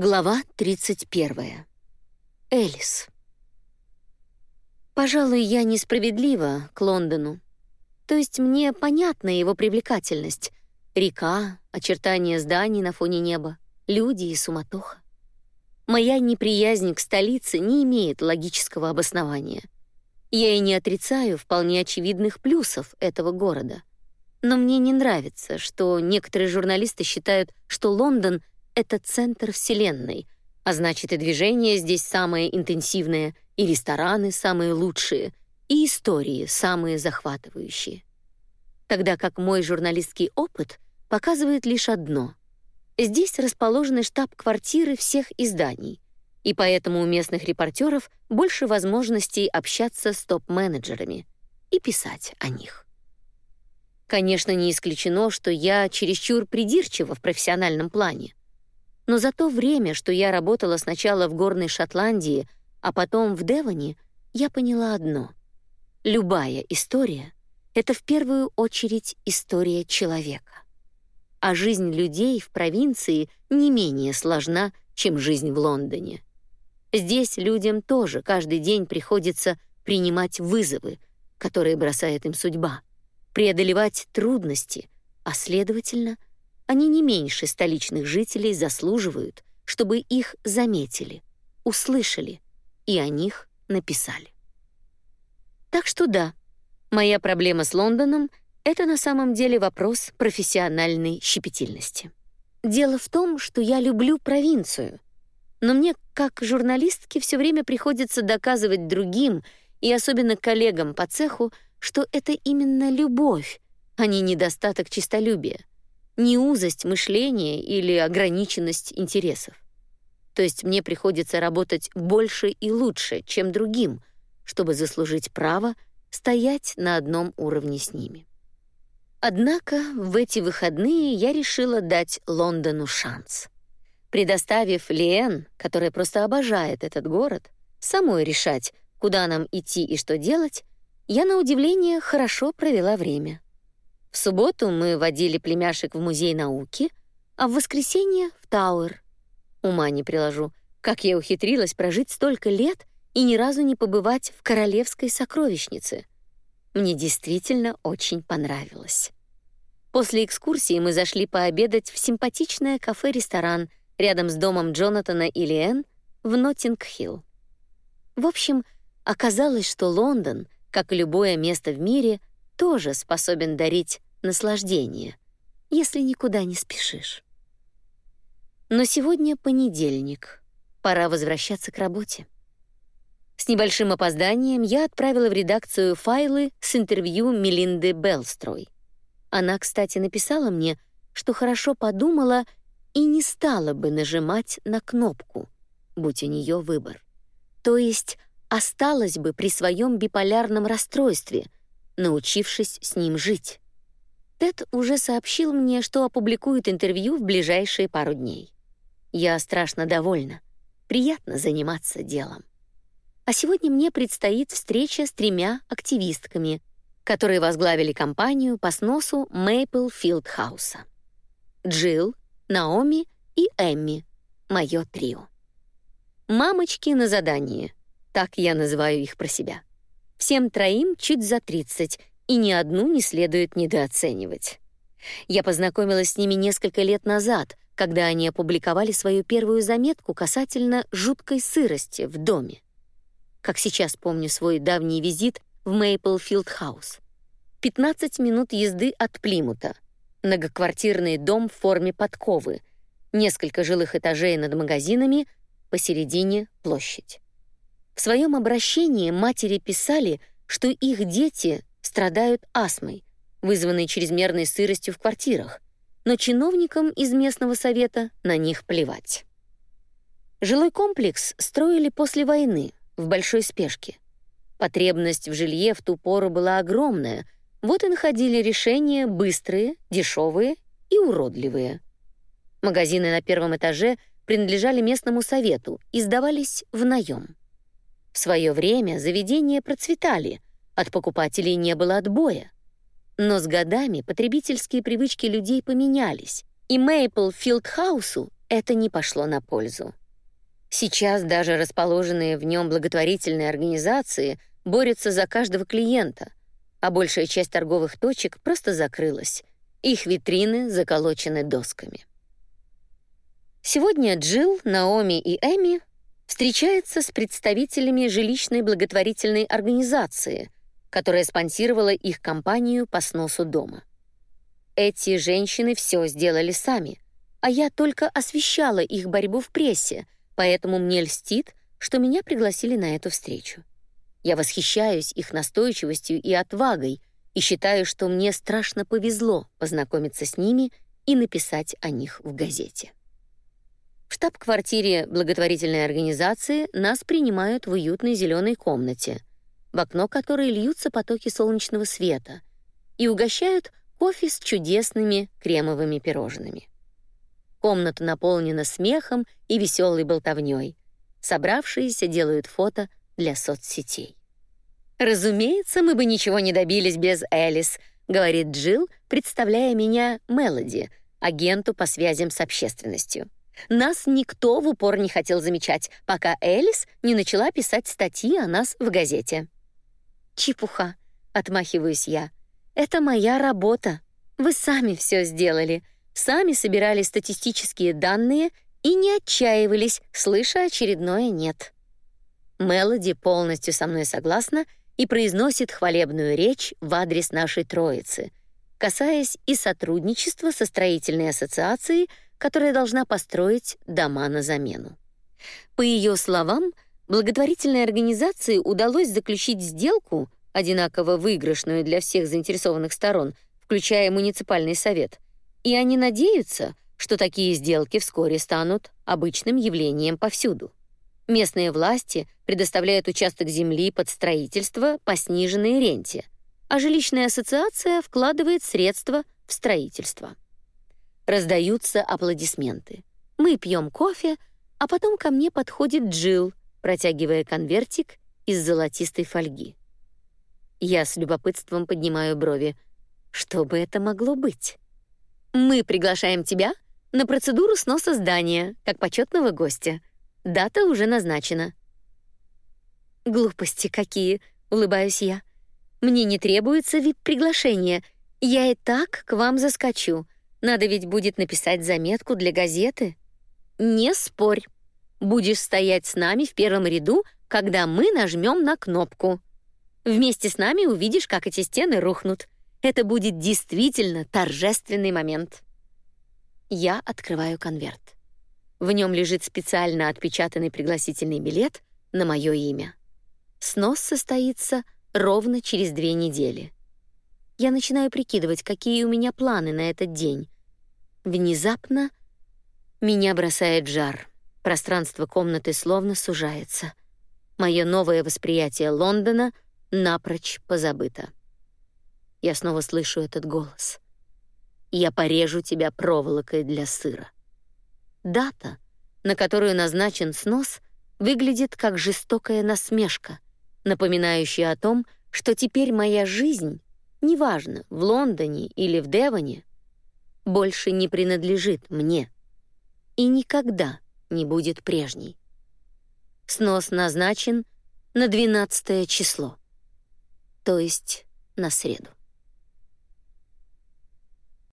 Глава 31. Элис. Пожалуй, я несправедлива к Лондону. То есть мне понятна его привлекательность. Река, очертания зданий на фоне неба, люди и суматоха. Моя неприязнь к столице не имеет логического обоснования. Я и не отрицаю вполне очевидных плюсов этого города. Но мне не нравится, что некоторые журналисты считают, что Лондон — это центр Вселенной, а значит и движение здесь самое интенсивное, и рестораны самые лучшие, и истории самые захватывающие. Тогда как мой журналистский опыт показывает лишь одно. Здесь расположены штаб-квартиры всех изданий, и поэтому у местных репортеров больше возможностей общаться с топ-менеджерами и писать о них. Конечно, не исключено, что я чересчур придирчива в профессиональном плане. Но за то время, что я работала сначала в горной Шотландии, а потом в Девоне, я поняла одно. Любая история — это в первую очередь история человека. А жизнь людей в провинции не менее сложна, чем жизнь в Лондоне. Здесь людям тоже каждый день приходится принимать вызовы, которые бросает им судьба, преодолевать трудности, а следовательно — они не меньше столичных жителей заслуживают, чтобы их заметили, услышали и о них написали. Так что да, моя проблема с Лондоном — это на самом деле вопрос профессиональной щепетильности. Дело в том, что я люблю провинцию, но мне, как журналистке, все время приходится доказывать другим и особенно коллегам по цеху, что это именно любовь, а не недостаток честолюбия не узость мышления или ограниченность интересов. То есть мне приходится работать больше и лучше, чем другим, чтобы заслужить право стоять на одном уровне с ними. Однако в эти выходные я решила дать Лондону шанс. Предоставив Лиэн, которая просто обожает этот город, самой решать, куда нам идти и что делать, я на удивление хорошо провела время. В субботу мы водили племяшек в музей науки, а в воскресенье — в Тауэр. Ума не приложу, как я ухитрилась прожить столько лет и ни разу не побывать в королевской сокровищнице. Мне действительно очень понравилось. После экскурсии мы зашли пообедать в симпатичное кафе-ресторан рядом с домом Джонатана и Лиэн в Ноттинг-Хилл. В общем, оказалось, что Лондон, как и любое место в мире, тоже способен дарить наслаждение, если никуда не спешишь. Но сегодня понедельник. Пора возвращаться к работе. С небольшим опозданием я отправила в редакцию файлы с интервью Мелинды Белстрой. Она, кстати, написала мне, что хорошо подумала и не стала бы нажимать на кнопку, будь у нее выбор. То есть осталась бы при своем биполярном расстройстве — научившись с ним жить. Тед уже сообщил мне, что опубликует интервью в ближайшие пару дней. Я страшно довольна. Приятно заниматься делом. А сегодня мне предстоит встреча с тремя активистками, которые возглавили кампанию по сносу Мейпл Филдхауса. Джилл, Наоми и Эмми, мое трио. Мамочки на задание, так я называю их про себя. Всем троим чуть за 30, и ни одну не следует недооценивать. Я познакомилась с ними несколько лет назад, когда они опубликовали свою первую заметку касательно жуткой сырости в доме. Как сейчас помню свой давний визит в Мейплфилд Хаус. 15 минут езды от Плимута. Многоквартирный дом в форме подковы. Несколько жилых этажей над магазинами, посередине площадь. В своем обращении матери писали, что их дети страдают астмой, вызванной чрезмерной сыростью в квартирах, но чиновникам из местного совета на них плевать. Жилой комплекс строили после войны, в большой спешке. Потребность в жилье в ту пору была огромная, вот и находили решения быстрые, дешевые и уродливые. Магазины на первом этаже принадлежали местному совету и сдавались в наем. В свое время заведения процветали, от покупателей не было отбоя. Но с годами потребительские привычки людей поменялись, и Мейпл Филдхаусу это не пошло на пользу. Сейчас даже расположенные в нем благотворительные организации борются за каждого клиента, а большая часть торговых точек просто закрылась. Их витрины заколочены досками. Сегодня Джилл, Наоми и Эми встречаются с представителями жилищной благотворительной организации, которая спонсировала их компанию по сносу дома. Эти женщины все сделали сами, а я только освещала их борьбу в прессе, поэтому мне льстит, что меня пригласили на эту встречу. Я восхищаюсь их настойчивостью и отвагой и считаю, что мне страшно повезло познакомиться с ними и написать о них в газете. В штаб-квартире благотворительной организации нас принимают в уютной зеленой комнате, в окно которой льются потоки солнечного света, и угощают кофе с чудесными кремовыми пирожными. Комната наполнена смехом и веселой болтовней. Собравшиеся делают фото для соцсетей. Разумеется, мы бы ничего не добились без Элис, говорит Джилл, представляя меня Мелоди, агенту по связям с общественностью. Нас никто в упор не хотел замечать, пока Элис не начала писать статьи о нас в газете. Чепуха, отмахиваюсь я. Это моя работа. Вы сами все сделали. Сами собирали статистические данные и не отчаивались, слыша очередное нет. Мелоди полностью со мной согласна и произносит хвалебную речь в адрес нашей троицы, касаясь и сотрудничества со строительной ассоциацией, которая должна построить дома на замену. По ее словам, благотворительной организации удалось заключить сделку, одинаково выигрышную для всех заинтересованных сторон, включая муниципальный совет, и они надеются, что такие сделки вскоре станут обычным явлением повсюду. Местные власти предоставляют участок земли под строительство по сниженной ренте, а жилищная ассоциация вкладывает средства в строительство. Раздаются аплодисменты. Мы пьем кофе, а потом ко мне подходит Джилл, протягивая конвертик из золотистой фольги. Я с любопытством поднимаю брови. Что бы это могло быть? Мы приглашаем тебя на процедуру сноса здания как почетного гостя. Дата уже назначена. Глупости какие, улыбаюсь я. Мне не требуется вид приглашения. Я и так к вам заскочу. Надо ведь будет написать заметку для газеты. Не спорь. Будешь стоять с нами в первом ряду, когда мы нажмем на кнопку. Вместе с нами увидишь, как эти стены рухнут. Это будет действительно торжественный момент. Я открываю конверт. В нем лежит специально отпечатанный пригласительный билет на мое имя. Снос состоится ровно через две недели. Я начинаю прикидывать, какие у меня планы на этот день. Внезапно меня бросает жар. Пространство комнаты словно сужается. Мое новое восприятие Лондона напрочь позабыто. Я снова слышу этот голос. Я порежу тебя проволокой для сыра. Дата, на которую назначен снос, выглядит как жестокая насмешка, напоминающая о том, что теперь моя жизнь, неважно, в Лондоне или в Девоне, больше не принадлежит мне и никогда не будет прежней. Снос назначен на 12 число, то есть на среду.